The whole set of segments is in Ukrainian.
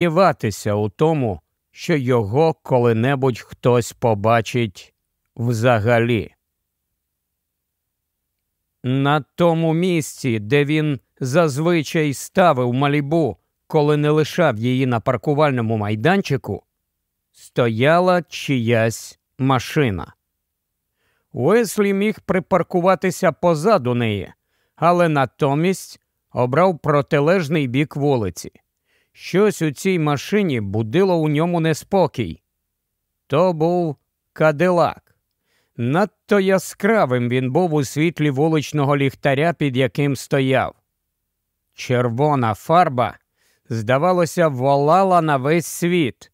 сумніватися у тому, що його коли-небудь хтось побачить взагалі. На тому місці, де він зазвичай ставив малібу, коли не лишав її на паркувальному майданчику, стояла чиясь машина. Уеслі міг припаркуватися позаду неї, але натомість обрав протилежний бік вулиці. Щось у цій машині будило у ньому неспокій. То був кадилак. Надто яскравим він був у світлі вуличного ліхтаря, під яким стояв. Червона фарба, здавалося, волала на весь світ.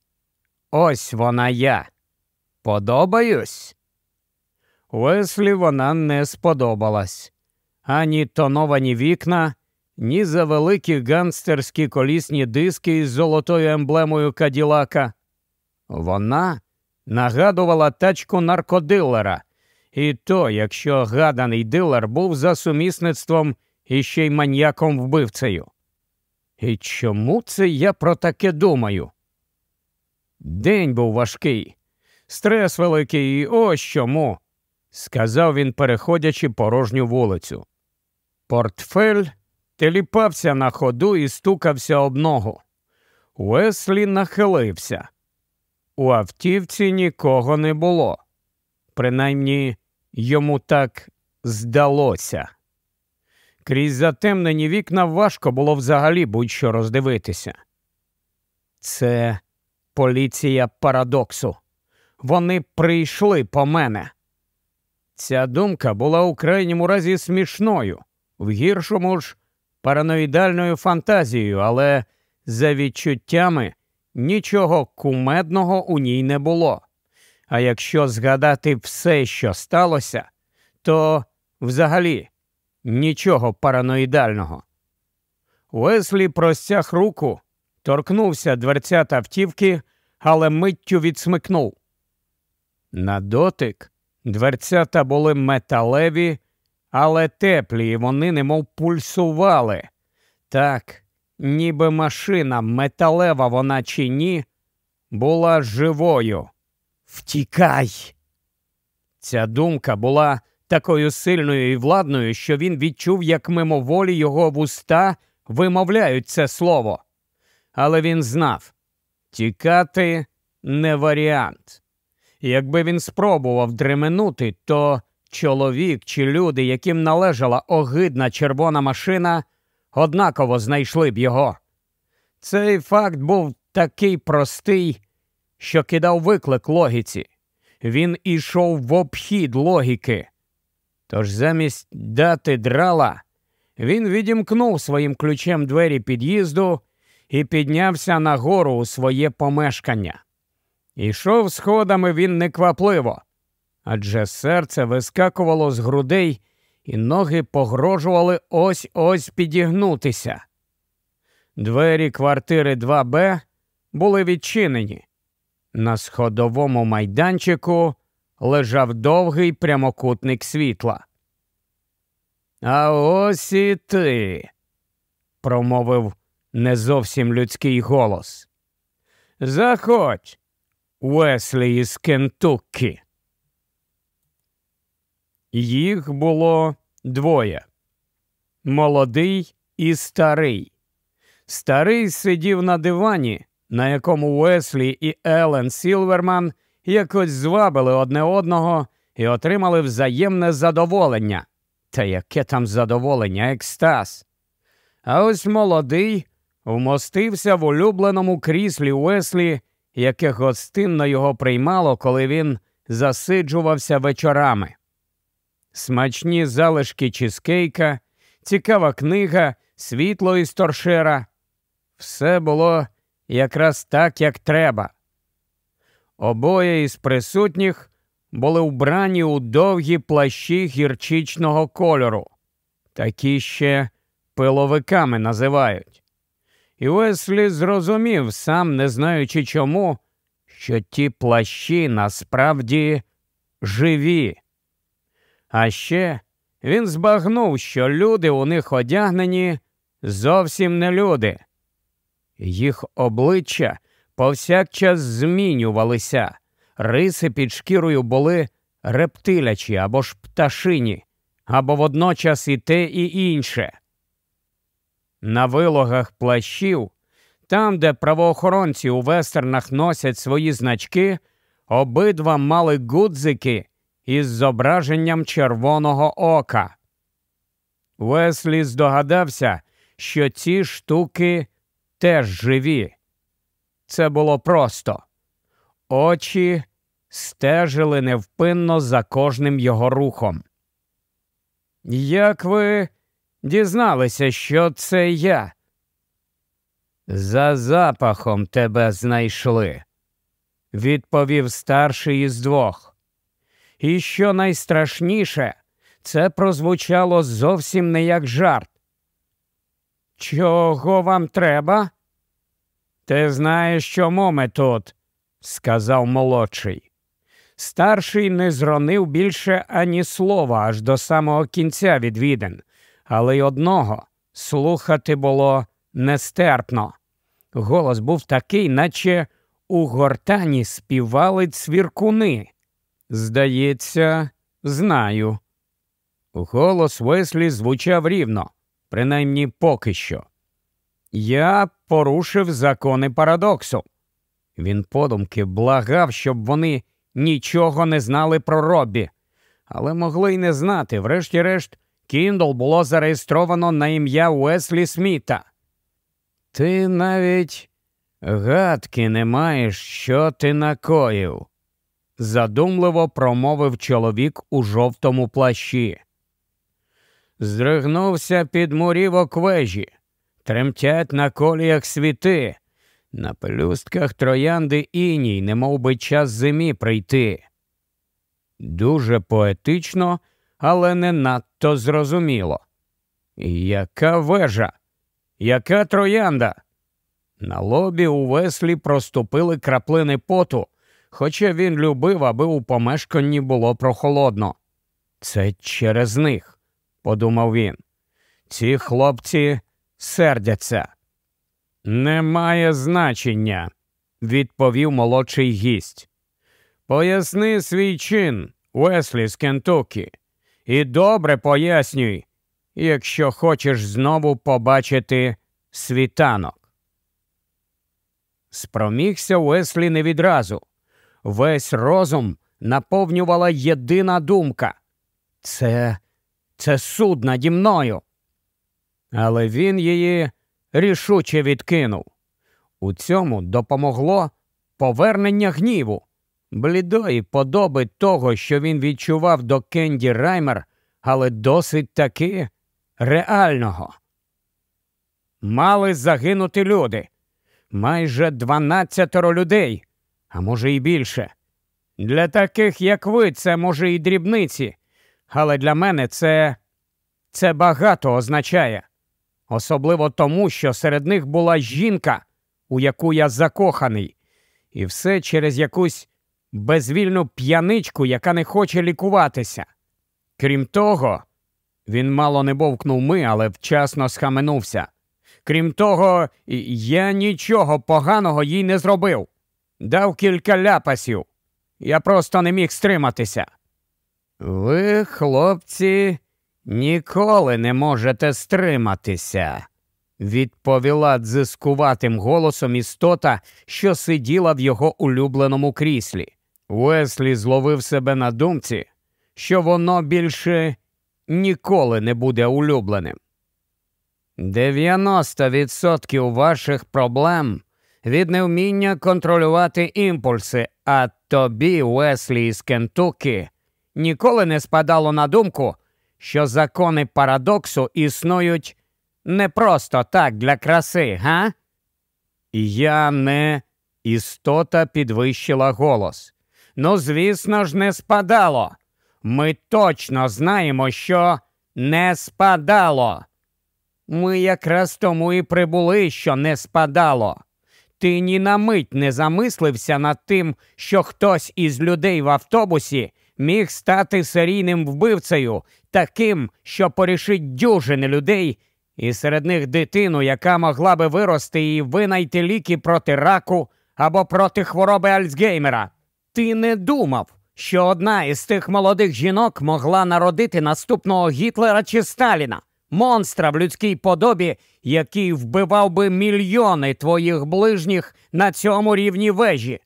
Ось вона я. Подобаюсь? Уеслі вона не сподобалась. Ані тоновані вікна, ні за великі гангстерські колісні диски із золотою емблемою Каділака. Вона нагадувала тачку наркодилера, і то, якщо гаданий дилер був за сумісництвом іще й маньяком вбивцею. І чому це я про таке думаю? День був важкий, стрес великий, і ось чому, сказав він, переходячи порожню вулицю. Портфель теліпався на ходу і стукався об ногу. Уеслі нахилився. У автівці нікого не було. Принаймні йому так здалося. Крізь затемнені вікна важко було взагалі будь-що роздивитися. Це поліція парадоксу. Вони прийшли по мене. Ця думка була у крайньому разі смішною, в гіршому ж параноїдальною фантазією, але за відчуттями нічого кумедного у ній не було. А якщо згадати все, що сталося, то взагалі нічого параноїдального. Уеслі простяг руку, торкнувся дверцят автівки, але миттю відсмикнув. На дотик дверцята були металеві, але теплі, і вони немов пульсували. Так, ніби машина, металева вона чи ні, була живою. Втікай! Ця думка була такою сильною і владною, що він відчув, як мимоволі його вуста вимовляють це слово. Але він знав тікати не варіант. Якби він спробував дременути, то чоловік чи люди, яким належала огидна червона машина, однаково знайшли б його. Цей факт був такий простий, що кидав виклик логіці. Він ішов в обхід логіки. Тож замість дати драла, він відімкнув своїм ключем двері під'їзду і піднявся нагору у своє помешкання. Ішов сходами він неквапливо, адже серце вискакувало з грудей, і ноги погрожували ось ось підігнутися. Двері квартири 2Б були відчинені. На сходовому майданчику лежав довгий прямокутник світла. А ось і ти, промовив не зовсім людський голос. Заходь, Уеслі із Кентуккі. Їх було двоє молодий і старий. Старий сидів на дивані, на якому Уеслі і Елен Сілверман якось звабили одне одного і отримали взаємне задоволення. Та яке там задоволення, екстаз. А ось молодий вмостився в улюбленому кріслі Уеслі, яке гостинно його приймало, коли він засиджувався вечорами. Смачні залишки чизкейка, цікава книга, світло із торшера. Все було якраз так, як треба. Обоє із присутніх були вбрані у довгі плащі гірчичного кольору, такі ще пиловиками називають. І Уеслі зрозумів, сам не знаючи чому, що ті плащі насправді живі. А ще він збагнув, що люди у них одягнені зовсім не люди. Їх обличчя повсякчас змінювалися, риси під шкірою були рептилячі або ж пташині, або водночас і те, і інше. На вилогах плащів, там, де правоохоронці у вестернах носять свої значки, обидва мали гудзики із зображенням червоного ока. Веслі здогадався, що ці штуки теж живі. Це було просто. Очі стежили невпинно за кожним його рухом. Як ви дізналися, що це я? За запахом тебе знайшли, відповів старший із двох. І що найстрашніше, це прозвучало зовсім не як жарт. Чого вам треба? Ти знаєш, чому ми тут, сказав молодший. Старший не зронив більше ані слова аж до самого кінця відвідин, але й одного слухати було нестерпно. Голос був такий, наче у гортані співали цвіркуни. Здається, знаю. Голос Веслі звучав рівно, принаймні поки що. Я порушив закони парадоксу. Він подумки благав, щоб вони нічого не знали про Роббі, але могли й не знати. Врешті-решт, Кіндл було зареєстровано на ім'я Уеслі Сміта. Ти навіть гадки не маєш, що ти накоїв, задумливо промовив чоловік у жовтому плащі. Здригнувся під мурівок вежі, тремтять на коліях світи, на пелюстках троянди іній, немов би час зимі прийти. Дуже поетично, але не надто зрозуміло. Яка вежа? Яка троянда? На лобі у веслі проступили краплини поту, хоча він любив, аби у помешканні було прохолодно. Це через них, подумав він. Ці хлопці сердяться. Немає значення, відповів молодший гість. Поясни свій чин, Уеслі з Кентукі, і добре пояснюй, якщо хочеш знову побачити світанок. Спромігся Уеслі не відразу. Весь розум наповнювала єдина думка це це суд наді мною. Але він її рішуче відкинув. У цьому допомогло повернення гніву, блідої подоби того, що він відчував до Кенді Раймер, але досить таки реального. Мали загинути люди. Майже дванадцятеро людей, а може і більше. Для таких, як ви, це може і дрібниці, але для мене це це багато означає особливо тому, що серед них була жінка, у яку я закоханий, і все через якусь безвільну п'яничку, яка не хоче лікуватися. Крім того, він мало не бовкнув ми, але вчасно схаменувся. Крім того, я нічого поганого їй не зробив. Дав кілька ляпасів. Я просто не міг стриматися. Ви, хлопці, Ніколи не можете стриматися, відповіла дзискуватим голосом істота, що сиділа в його улюбленому кріслі. Уеслі зловив себе на думці, що воно більше ніколи не буде улюбленим. 90% ваших проблем від невміння контролювати імпульси, а тобі, Уеслі із Кентукі, ніколи не спадало на думку що закони парадоксу існують не просто так для краси, га? Я не істота підвищила голос. Ну, звісно ж, не спадало. Ми точно знаємо, що не спадало. Ми якраз тому і прибули, що не спадало. Ти ні на мить не замислився над тим, що хтось із людей в автобусі міг стати серійним вбивцею, таким, що порішить дюжини людей, і серед них дитину, яка могла би вирости і винайти ліки проти раку або проти хвороби Альцгеймера. Ти не думав, що одна із тих молодих жінок могла народити наступного Гітлера чи Сталіна, монстра в людській подобі, який вбивав би мільйони твоїх ближніх на цьому рівні вежі.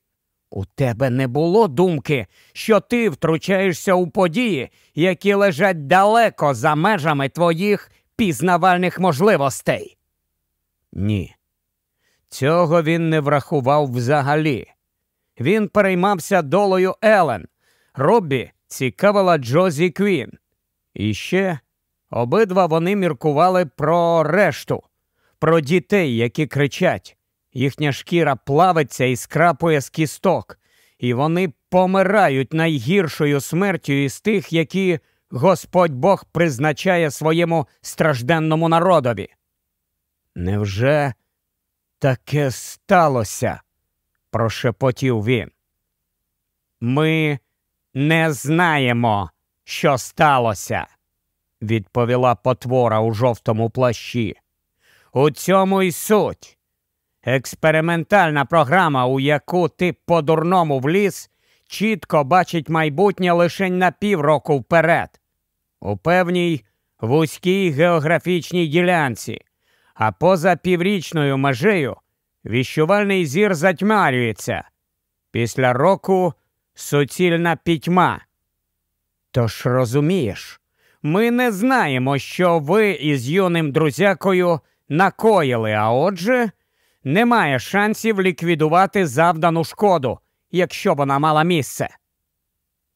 У тебе не було думки, що ти втручаєшся у події, які лежать далеко за межами твоїх пізнавальних можливостей. Ні. Цього він не врахував взагалі. Він переймався долою Елен. Роббі цікавила Джозі Квін. І ще обидва вони міркували про решту, про дітей, які кричать. Їхня шкіра плавиться і скрапує з кісток, і вони помирають найгіршою смертю із тих, які Господь Бог призначає своєму стражденному народові. Невже таке сталося? прошепотів він. Ми не знаємо, що сталося, відповіла потвора у жовтому плащі. У цьому й суть. Експериментальна програма, у яку ти по-дурному вліз, чітко бачить майбутнє лише на півроку вперед, у певній вузькій географічній ділянці, а поза піврічною межею віщувальний зір затьмарюється. Після року суцільна пітьма. Тож розумієш, ми не знаємо, що ви із юним друзякою накоїли, а отже немає шансів ліквідувати завдану шкоду, якщо вона мала місце.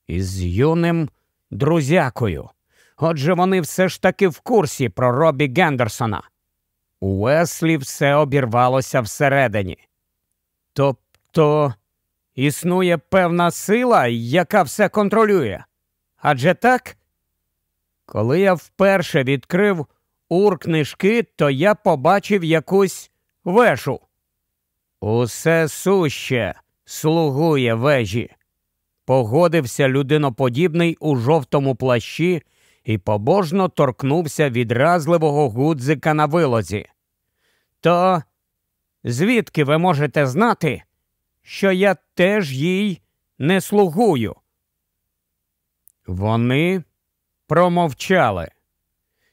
Із юним друзякою. Отже, вони все ж таки в курсі про Робі Гендерсона. У Уеслі все обірвалося всередині. Тобто існує певна сила, яка все контролює. Адже так? Коли я вперше відкрив ур книжки, то я побачив якусь вешу. Усе суще слугує вежі. Погодився людиноподібний у жовтому плащі і побожно торкнувся відразливого гудзика на вилозі. То звідки ви можете знати, що я теж їй не слугую? Вони промовчали,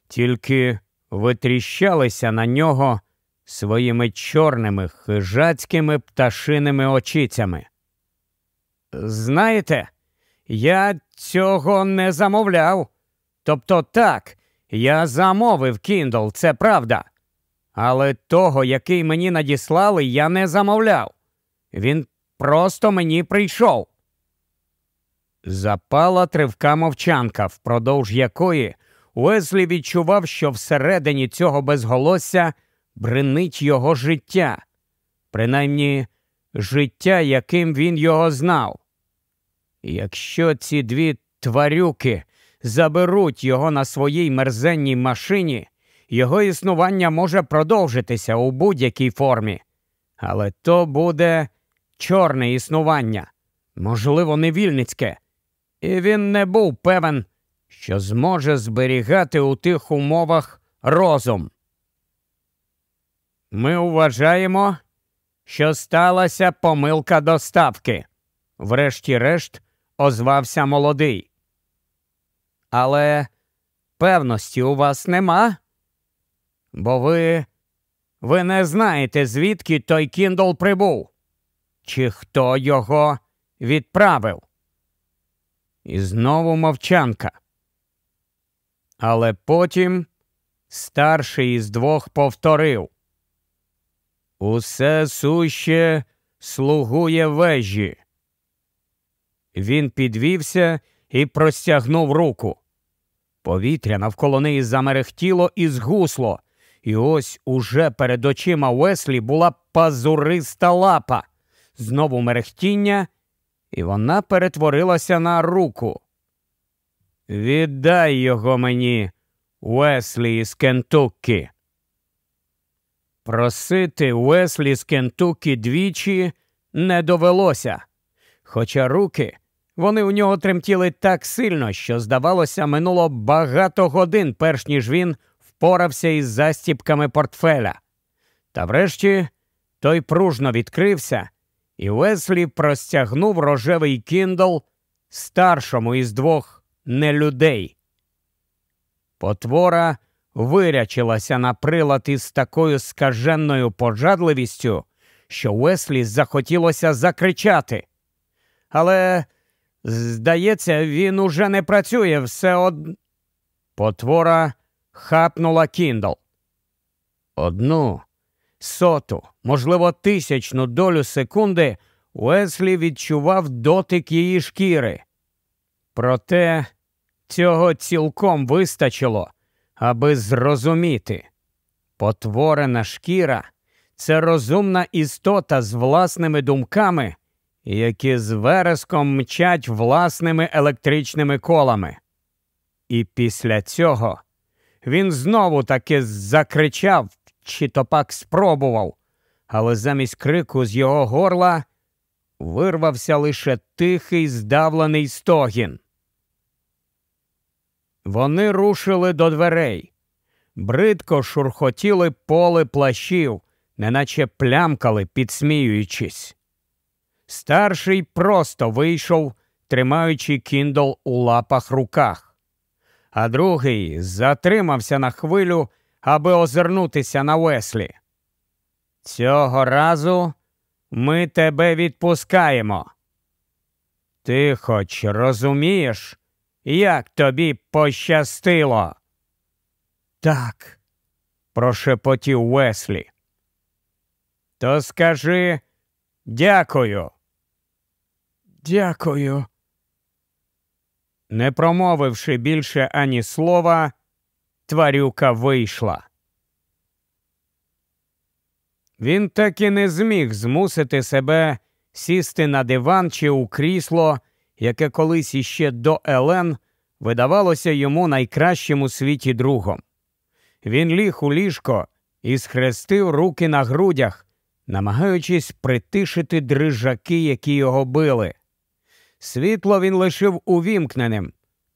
тільки витріщалися на нього своїми чорними хижацькими пташиними очицями. Знаєте, я цього не замовляв. Тобто так, я замовив Kindle, це правда. Але того, який мені надіслали, я не замовляв. Він просто мені прийшов. Запала тривка мовчанка, впродовж якої Уезлі відчував, що всередині цього безголосся бренить його життя, принаймні життя, яким він його знав. якщо ці дві тварюки заберуть його на своїй мерзенній машині, його існування може продовжитися у будь-якій формі. Але то буде чорне існування, можливо, невільницьке, і він не був певен, що зможе зберігати у тих умовах розум. Ми вважаємо, що сталася помилка доставки, врешті-решт озвався молодий. Але певності у вас нема? Бо ви ви не знаєте, звідки той Кіндл прибув, чи хто його відправив. І знову мовчанка. Але потім старший із двох повторив Усе суще слугує вежі. Він підвівся і простягнув руку. Повітря навколо неї замерехтіло і згусло, і ось уже перед очима Уеслі була пазуриста лапа, знову мерехтіння, і вона перетворилася на руку. Віддай його мені, Уеслі із Кентуккі. Просити Уеслі з Кентуккі двічі не довелося, хоча руки вони у нього тремтіли так сильно, що, здавалося, минуло багато годин, перш ніж він впорався із застіпками портфеля. Та врешті той пружно відкрився, і Веслі простягнув рожевий кіндл старшому із двох нелюдей. Потвора вирячилася на прилад із такою скаженною пожадливістю, що Уеслі захотілося закричати. Але, здається, він уже не працює все од. Потвора хапнула кіндл. Одну соту, можливо, тисячну долю секунди Уеслі відчував дотик її шкіри. Проте цього цілком вистачило, аби зрозуміти. Потворена шкіра це розумна істота з власними думками, які з вереском мчать власними електричними колами. І після цього він знову таки закричав, чи то пак спробував, але замість крику з його горла вирвався лише тихий здавлений стогін. Вони рушили до дверей, бридко шурхотіли поле плащів, неначе плямкали, підсміюючись. Старший просто вийшов, тримаючи кіндл у лапах руках, а другий затримався на хвилю, аби озирнутися на веслі. Цього разу ми тебе відпускаємо. Ти хоч розумієш, як тобі пощастило? Так, прошепотів Веслі. То скажи дякую. Дякую. Не промовивши більше ані слова, тварюка вийшла. Він так і не зміг змусити себе сісти на диван чи у крісло, яке колись іще до Елен видавалося йому найкращим у світі другом. Він ліг у ліжко і схрестив руки на грудях, намагаючись притишити дрижаки, які його били. Світло він лишив увімкненим,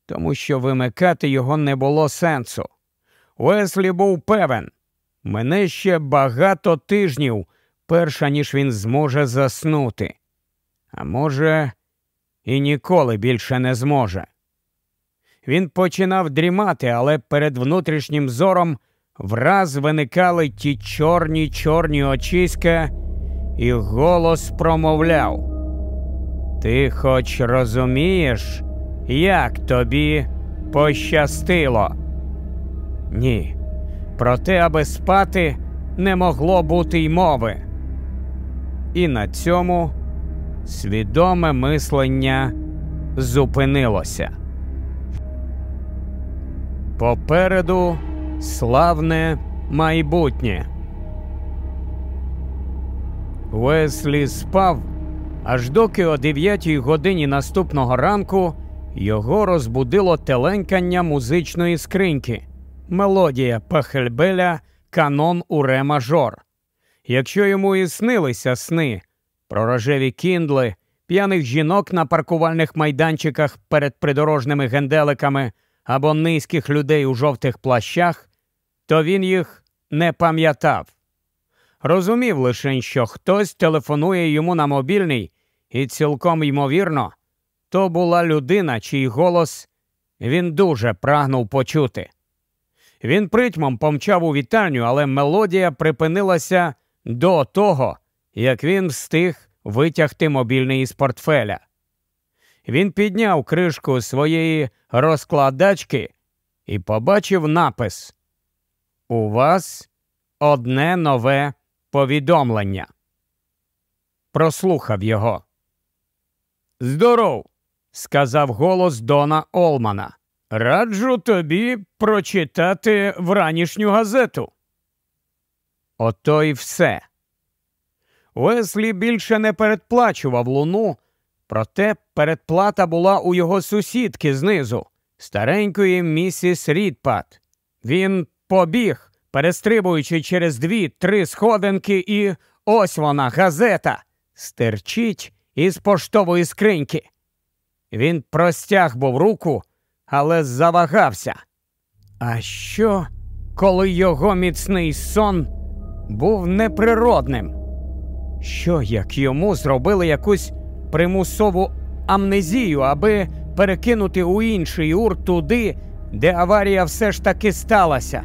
тому що вимикати його не було сенсу. Уеслі був певен, мене ще багато тижнів, перша ніж він зможе заснути. А може, і ніколи більше не зможе. Він починав дрімати, але перед внутрішнім зором враз виникали ті чорні чорні очиська, і голос промовляв. Ти хоч розумієш, як тобі пощастило? Ні. Про те, аби спати, не могло бути й мови. І на цьому свідоме мислення зупинилося. Попереду славне майбутнє. Веслі спав, аж доки о 9 годині наступного ранку його розбудило теленькання музичної скриньки, мелодія Пахельбеля Канон у ре мажор. Якщо йому і снилися сни про рожеві кіндли, п'яних жінок на паркувальних майданчиках перед придорожними генделиками або низьких людей у жовтих плащах, то він їх не пам'ятав. Розумів лише, що хтось телефонує йому на мобільний, і цілком ймовірно, то була людина, чий голос він дуже прагнув почути. Він притьмом помчав у вітальню, але мелодія припинилася до того, як він встиг витягти мобільний із портфеля. Він підняв кришку своєї розкладачки і побачив напис У вас одне нове повідомлення. Прослухав його. Здоров, сказав голос Дона Олмана. Раджу тобі прочитати вранішню газету. Ото й все. Уеслі більше не передплачував луну, проте передплата була у його сусідки знизу, старенької місіс Рідпат. Він побіг, перестрибуючи через дві-три сходинки, і ось вона, газета, стерчить із поштової скриньки. Він простяг був руку, але завагався. А що, коли його міцний сон був неприродним. Що як йому зробили якусь примусову амнезію, аби перекинути у інший ур туди, де аварія все ж таки сталася?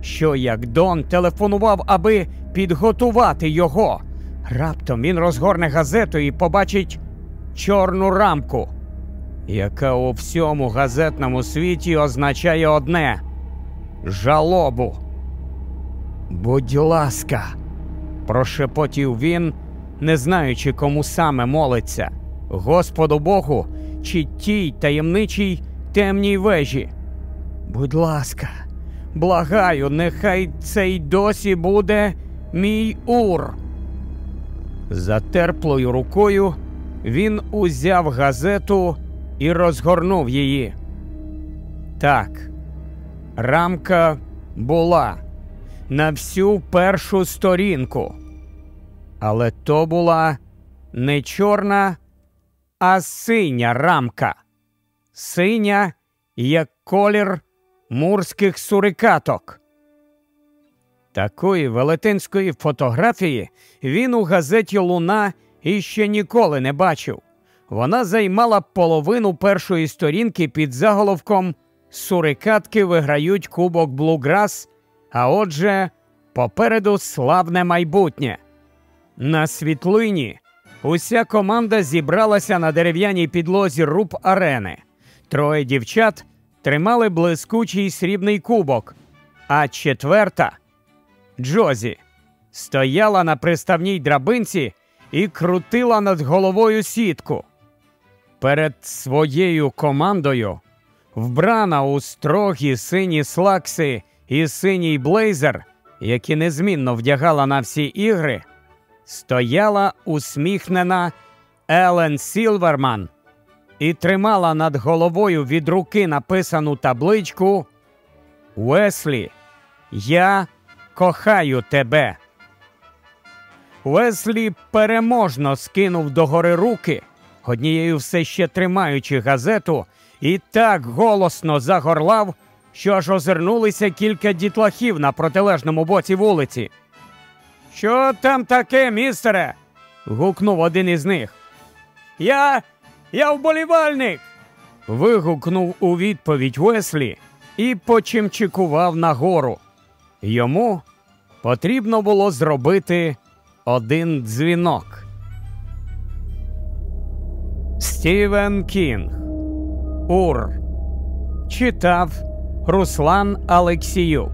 Що як Дон телефонував, аби підготувати його? Раптом він розгорне газету і побачить чорну рамку, яка у всьому газетному світі означає одне жалобу. Будь ласка, прошепотів він, не знаючи, кому саме молиться Господу Богу чи тій таємничій темній вежі. Будь ласка, благаю, нехай цей досі буде мій ур. Затерплою рукою він узяв газету і розгорнув її. Так, рамка була на всю першу сторінку. Але то була не чорна, а синя рамка. Синя, як колір мурських сурикаток. Такої велетенської фотографії він у газеті Луна іще ніколи не бачив. Вона займала половину першої сторінки під заголовком Сурикатки виграють Кубок Блуграс, а отже, попереду славне майбутнє. На світлині уся команда зібралася на дерев'яній підлозі руб арени. Троє дівчат тримали блискучий срібний кубок, а четверта Джозі стояла на приставній драбинці і крутила над головою сітку. Перед своєю командою, вбрана у строгі сині слакси і синій блейзер, які незмінно вдягала на всі ігри, стояла усміхнена Елен Сілверман і тримала над головою від руки написану табличку Уеслі, я кохаю тебе. Уеслі переможно скинув догори руки, однією все ще тримаючи газету, і так голосно загорлав, що аж озирнулися кілька дітлахів на протилежному боці вулиці. Що там таке, містере? гукнув один із них. Я я вболівальник. вигукнув у відповідь Уеслі і почимчикував нагору. Йому потрібно було зробити один дзвінок. Стівен Кінг Ур читав Руслан Алексіюк.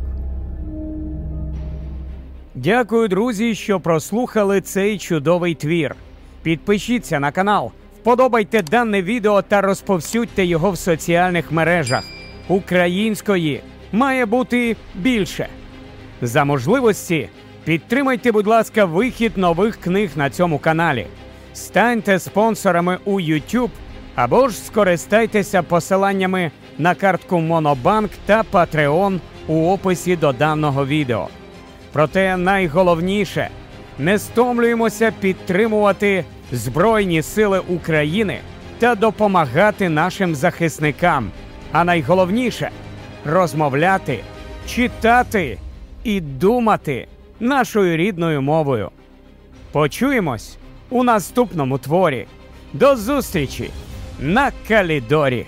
Дякую, друзі, що прослухали цей чудовий твір. Підпишіться на канал, вподобайте дане відео та розповсюдьте його в соціальних мережах. Української має бути більше. За можливості підтримайте, будь ласка, вихід нових книг на цьому каналі. Станьте спонсорами у YouTube або ж скористайтеся посиланнями на картку Монобанк та Patreon у описі до даного відео. Проте найголовніше не стомлюємося підтримувати Збройні Сили України та допомагати нашим захисникам. А найголовніше розмовляти, читати і думати нашою рідною мовою. Почуємось у наступному творі. До зустрічі на Калідорі!